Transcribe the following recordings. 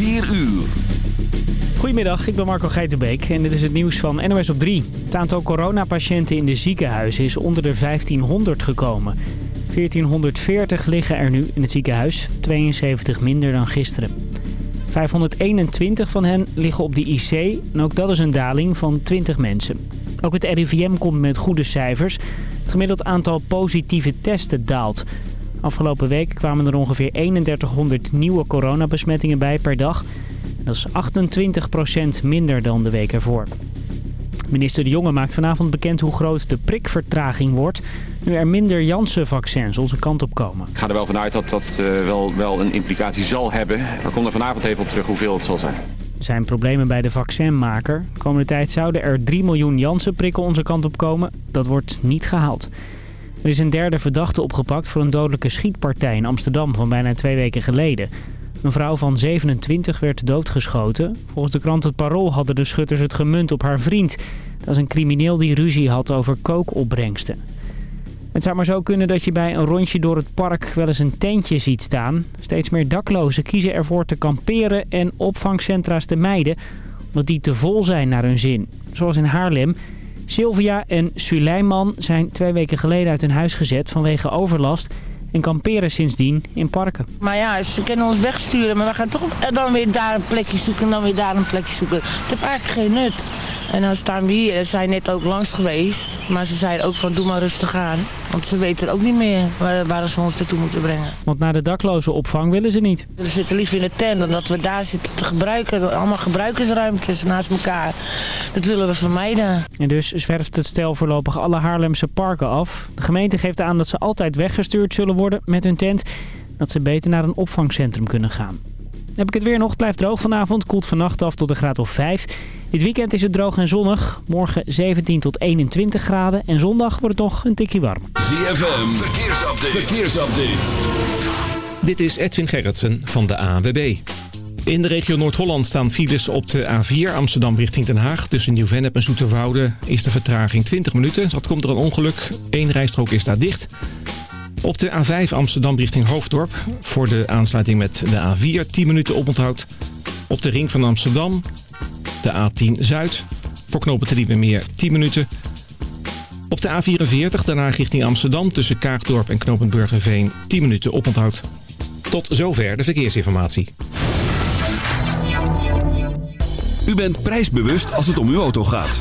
4 uur. Goedemiddag, ik ben Marco Geitenbeek en dit is het nieuws van NOS op 3. Het aantal coronapatiënten in de ziekenhuizen is onder de 1500 gekomen. 1440 liggen er nu in het ziekenhuis, 72 minder dan gisteren. 521 van hen liggen op de IC en ook dat is een daling van 20 mensen. Ook het RIVM komt met goede cijfers. Het gemiddeld aantal positieve testen daalt. Afgelopen week kwamen er ongeveer 3100 nieuwe coronabesmettingen bij per dag. Dat is 28% minder dan de week ervoor. Minister De Jonge maakt vanavond bekend hoe groot de prikvertraging wordt... nu er minder Janssen-vaccins onze kant op komen. Ik ga er wel vanuit dat dat uh, wel, wel een implicatie zal hebben. We komen er vanavond even op terug hoeveel het zal zijn. Er zijn problemen bij de vaccinmaker. De komende tijd zouden er 3 miljoen Janssen-prikken onze kant op komen. Dat wordt niet gehaald. Er is een derde verdachte opgepakt voor een dodelijke schietpartij in Amsterdam van bijna twee weken geleden. Een vrouw van 27 werd doodgeschoten. Volgens de krant Het Parool hadden de schutters het gemunt op haar vriend. Dat is een crimineel die ruzie had over kookopbrengsten. Het zou maar zo kunnen dat je bij een rondje door het park wel eens een tentje ziet staan. Steeds meer daklozen kiezen ervoor te kamperen en opvangcentra's te mijden... omdat die te vol zijn naar hun zin. Zoals in Haarlem. Sylvia en Suleiman zijn twee weken geleden uit hun huis gezet vanwege overlast en kamperen sindsdien in parken. Maar ja, ze kunnen ons wegsturen, maar we gaan toch dan weer daar een plekje zoeken en dan weer daar een plekje zoeken. Het heeft eigenlijk geen nut. En dan staan we hier, ze zijn net ook langs geweest, maar ze zeiden ook van doe maar rustig aan. Want ze weten ook niet meer waar, ze ons naartoe moeten brengen. Want naar de dakloze opvang willen ze niet. We zitten liever in de tent dan dat we daar zitten te gebruiken. Allemaal gebruikersruimtes naast elkaar. Dat willen we vermijden. En dus zwerft het stel voorlopig alle Haarlemse parken af. De gemeente geeft aan dat ze altijd weggestuurd zullen worden met hun tent. Dat ze beter naar een opvangcentrum kunnen gaan. Heb ik het weer nog. Blijft droog vanavond. Koelt vannacht af tot een graad of 5. Dit weekend is het droog en zonnig. Morgen 17 tot 21 graden. En zondag wordt het nog een tikje warm. ZFM. Verkeersupdate. Verkeersupdate. Dit is Edwin Gerritsen van de ANWB. In de regio Noord-Holland staan files op de A4 Amsterdam richting Den Haag. Tussen Nieuw-Vennep en Zoeterwoude is de vertraging 20 minuten. Dat komt er een ongeluk. Eén rijstrook is daar dicht. Op de A5 Amsterdam richting Hoofddorp. Voor de aansluiting met de A4 10 minuten oponthoud. Op de ring van Amsterdam. De A10 Zuid. Voor knopen meer 10 minuten. Op de A44 daarna richting Amsterdam tussen Kaagdorp en Knopenburgerveen 10 minuten oponthoud. Tot zover de verkeersinformatie. U bent prijsbewust als het om uw auto gaat.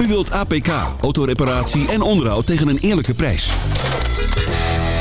U wilt APK, autoreparatie en onderhoud tegen een eerlijke prijs.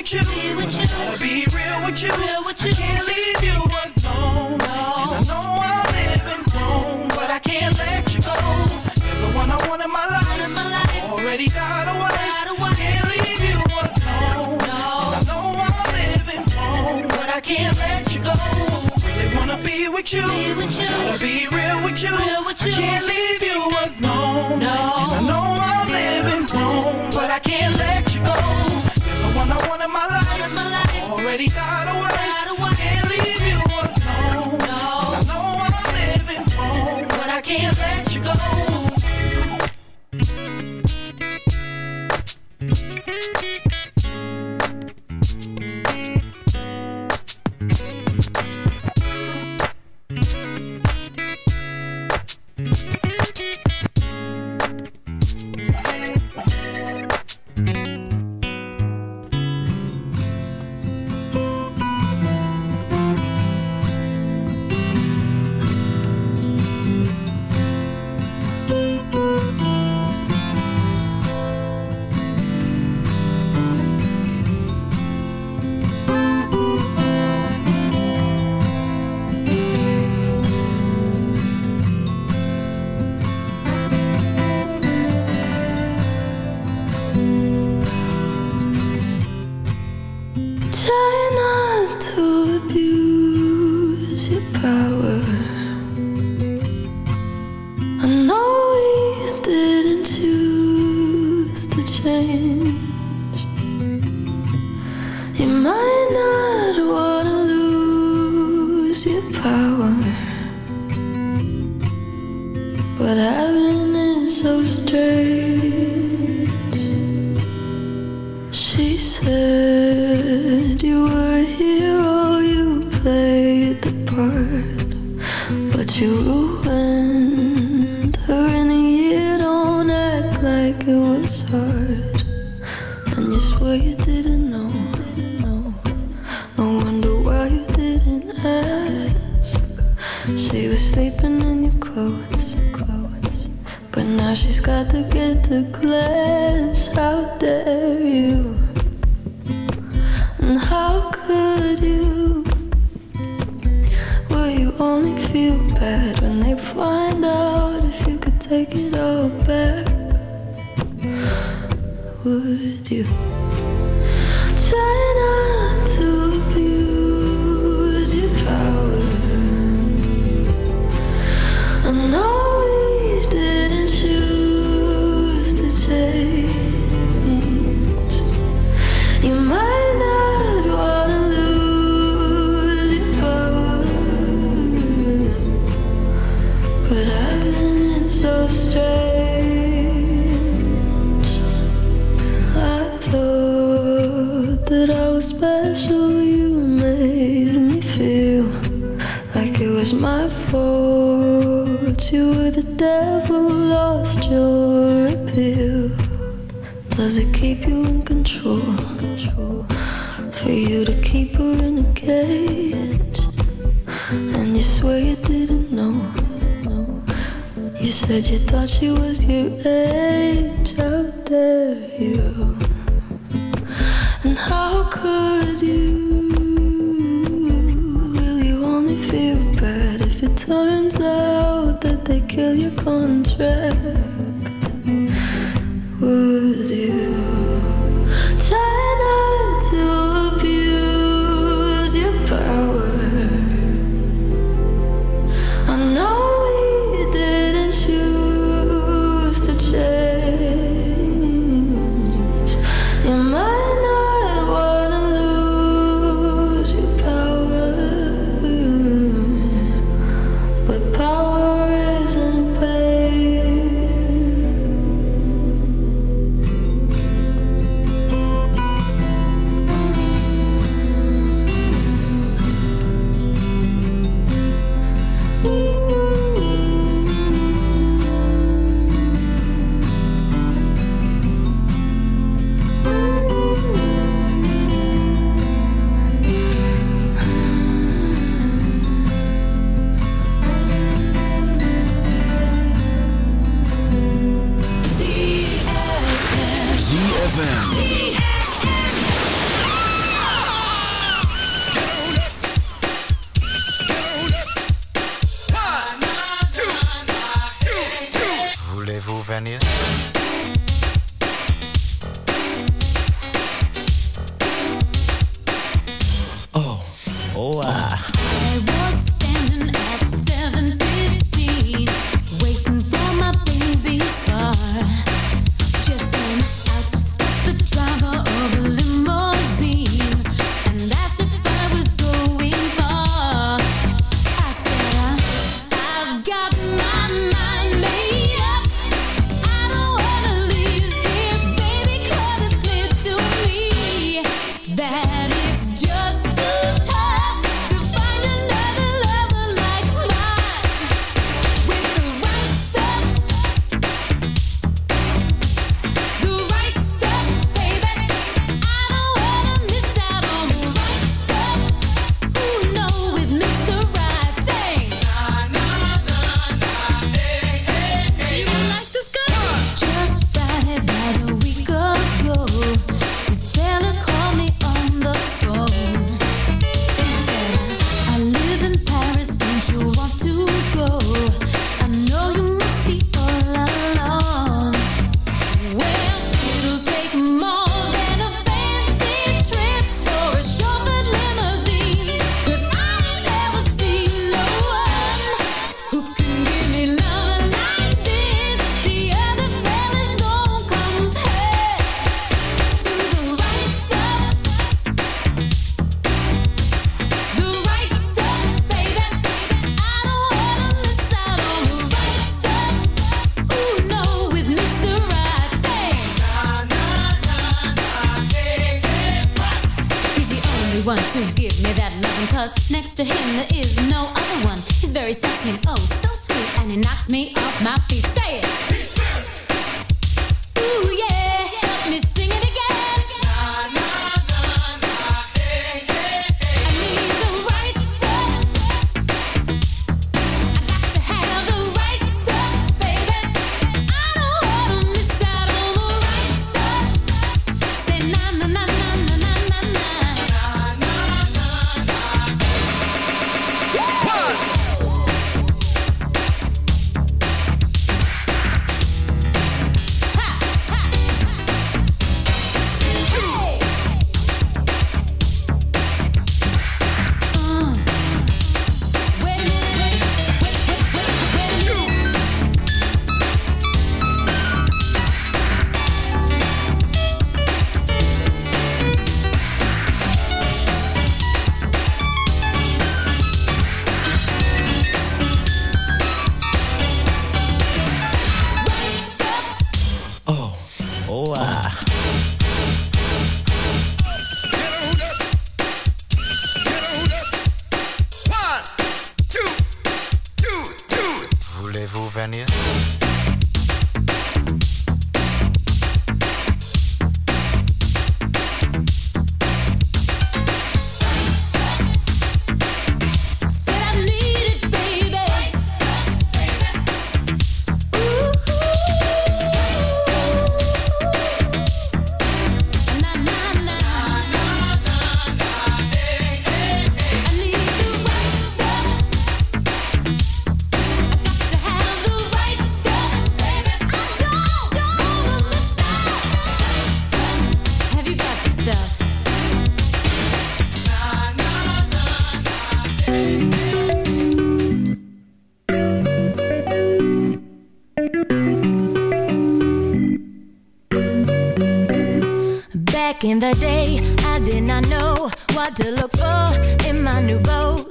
wanna be with you. I gotta be real with you. I can't leave you alone. And I know I'm living wrong, but I can't let you go. You're the one I want in my life. Already got a wife. Can't leave you alone. And I know I'm living wrong, but I can't let you go. Really wanna be with you. But I gotta be real with you. I can't leave you alone. And Already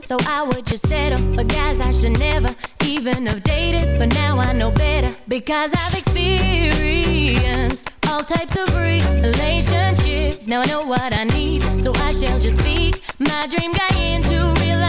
So I would just settle for guys I should never even have dated. But now I know better because I've experienced all types of relationships. Now I know what I need, so I shall just speak my dream guy into real life.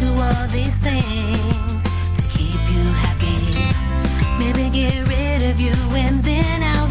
do all these things to keep you happy. Maybe get rid of you and then I'll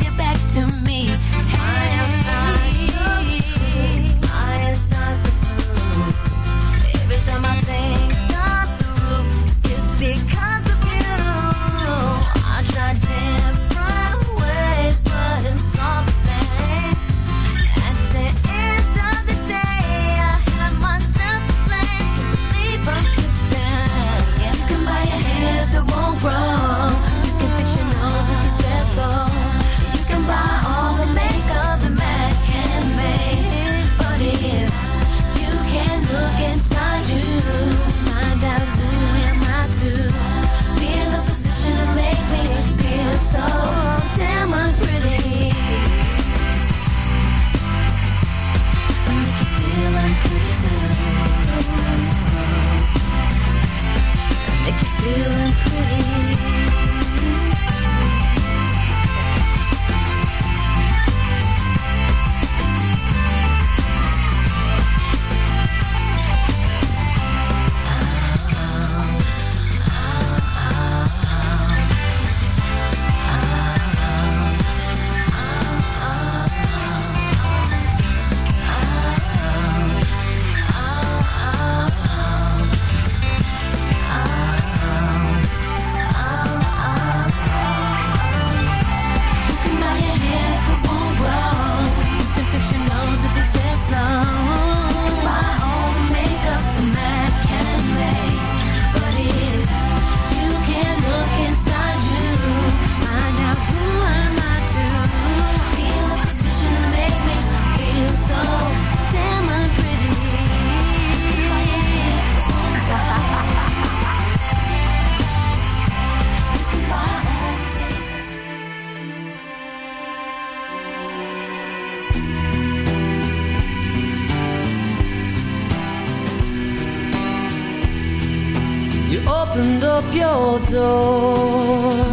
door.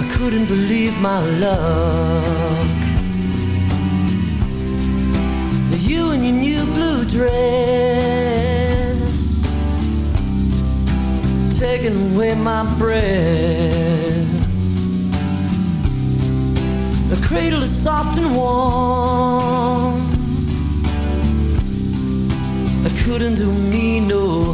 I couldn't believe my luck. You in your new blue dress, taking away my breath. The cradle is soft and warm. I couldn't do me no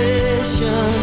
Temptation,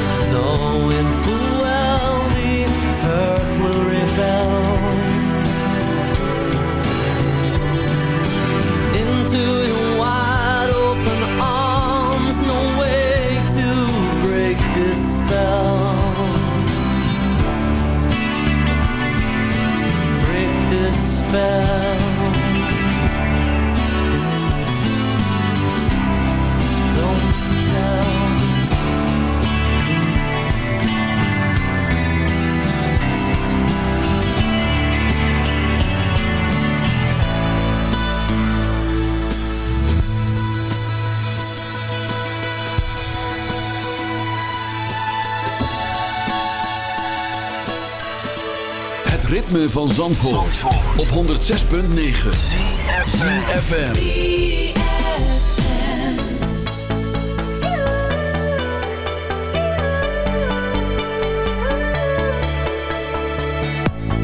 van Zandvoort, op 106.9 FM.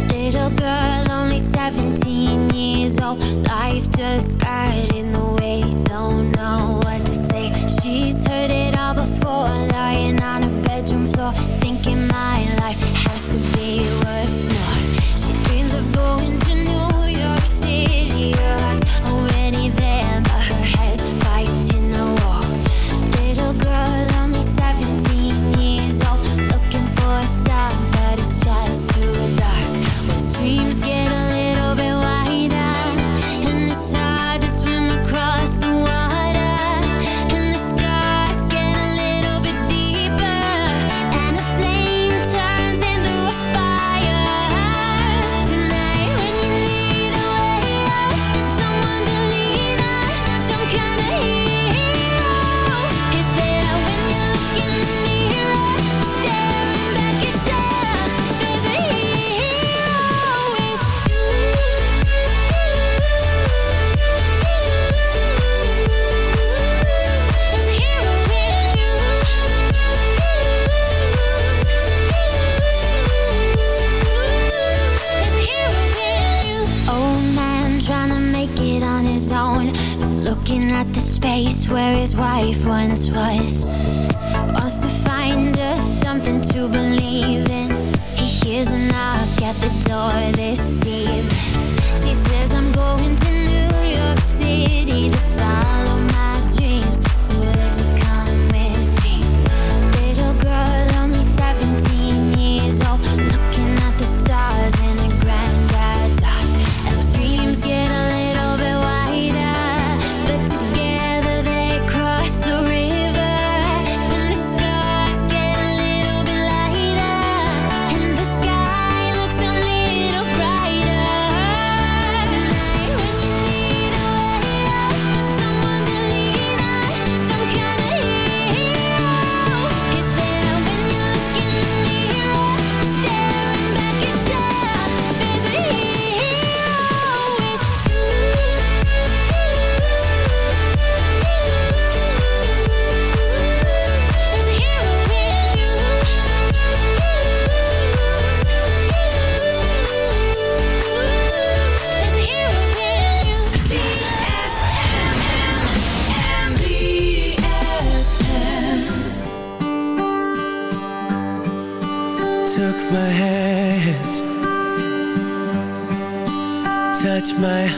Little girl, only 17 years old. Life just got in the way. Don't know what to say. She's heard it all before. Lying on her bedroom floor, thinking my life has to be worth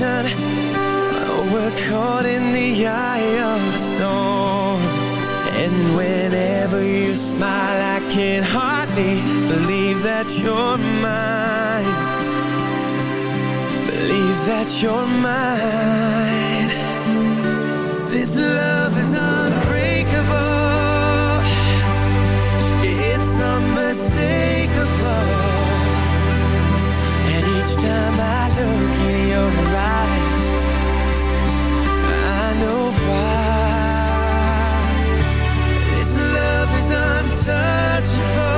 ocean We're caught in the eye of the storm. And whenever you smile I can hardly believe that you're mine. Believe that you're mine. This love is unbreakable. It's unmistakable Each time I look in your eyes, I know why. This love is untouchable.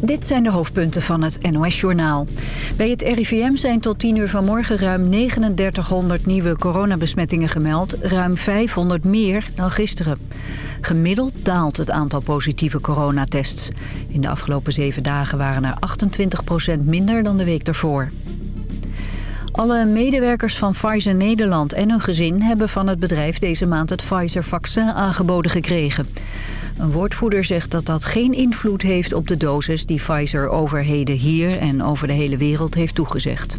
Dit zijn de hoofdpunten van het NOS-journaal. Bij het RIVM zijn tot 10 uur vanmorgen ruim 3900 nieuwe coronabesmettingen gemeld... ruim 500 meer dan gisteren. Gemiddeld daalt het aantal positieve coronatests. In de afgelopen zeven dagen waren er 28 minder dan de week daarvoor. Alle medewerkers van Pfizer Nederland en hun gezin hebben van het bedrijf deze maand het Pfizer-vaccin aangeboden gekregen. Een woordvoerder zegt dat dat geen invloed heeft op de dosis die Pfizer overheden hier en over de hele wereld heeft toegezegd.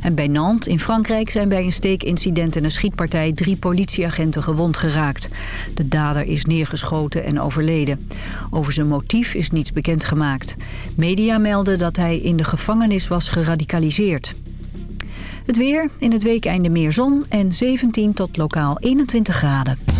En bij Nantes in Frankrijk zijn bij een steekincident en een schietpartij drie politieagenten gewond geraakt. De dader is neergeschoten en overleden. Over zijn motief is niets bekendgemaakt. Media melden dat hij in de gevangenis was geradicaliseerd. Het weer, in het weekende meer zon en 17 tot lokaal 21 graden.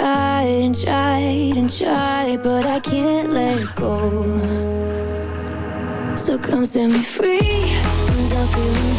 tried and tried and tried, but I can't let go. So come set me free, I'm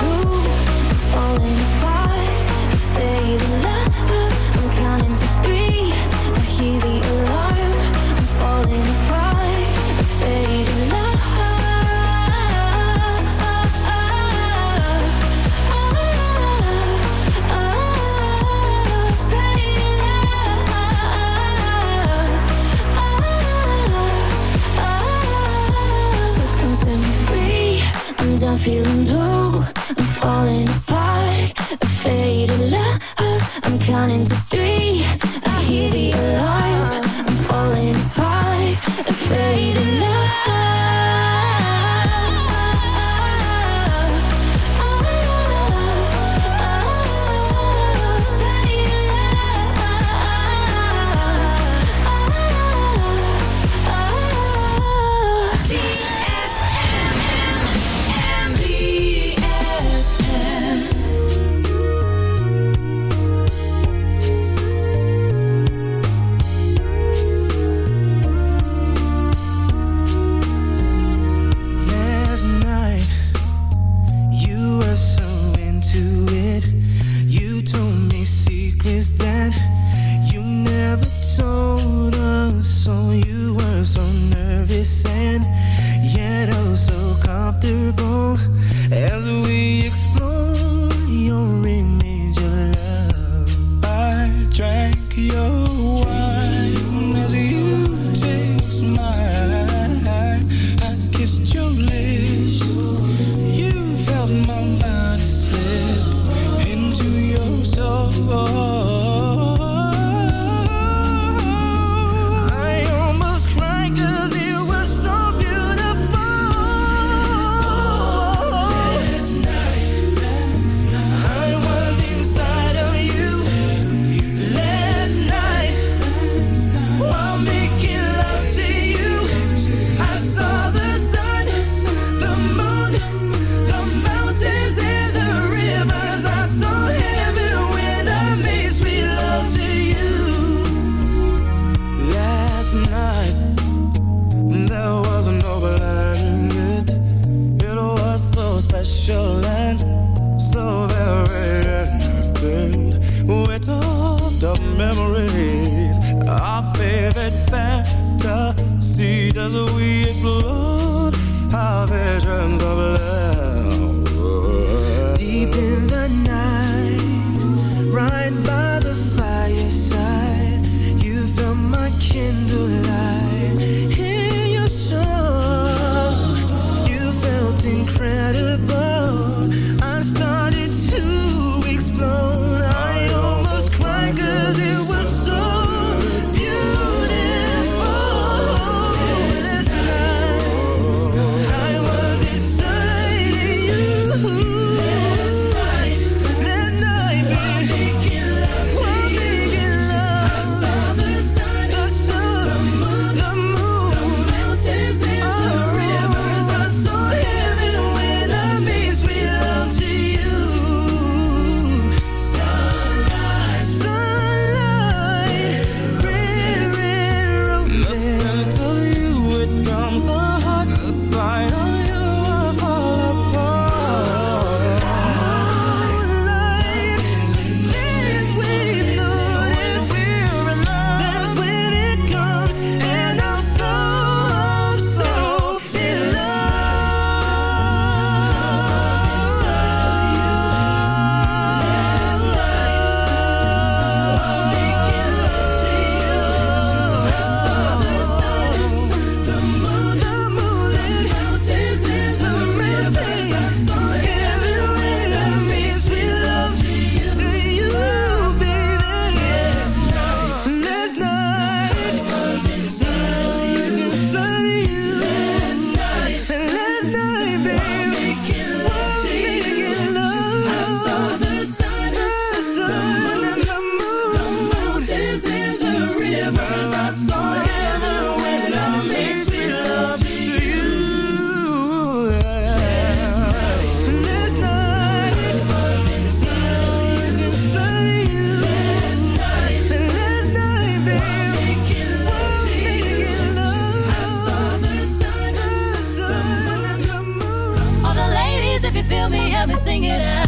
it out.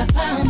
I found